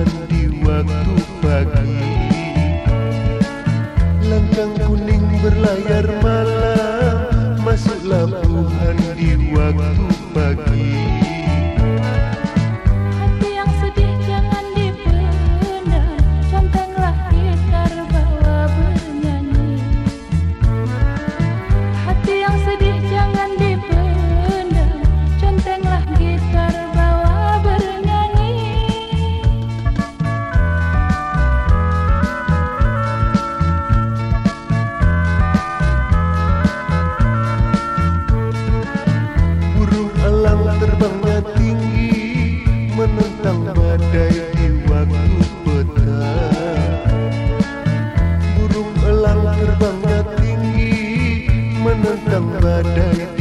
Di waktu pagi. Langkang kuning berlayar malam. the burden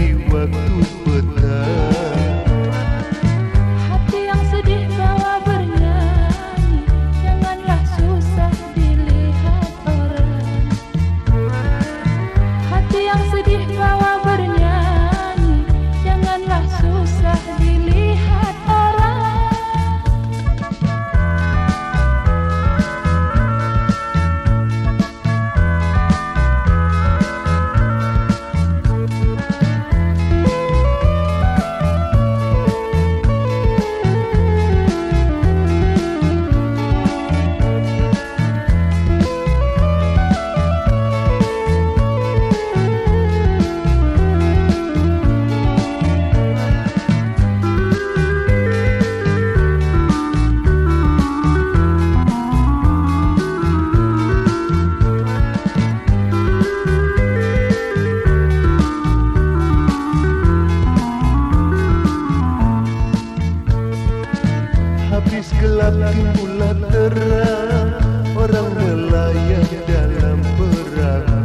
Gelap timbullah terang Orang melayang dalam perahu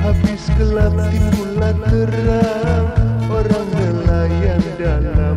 Habis gelap timbullah terang Orang melayang dalam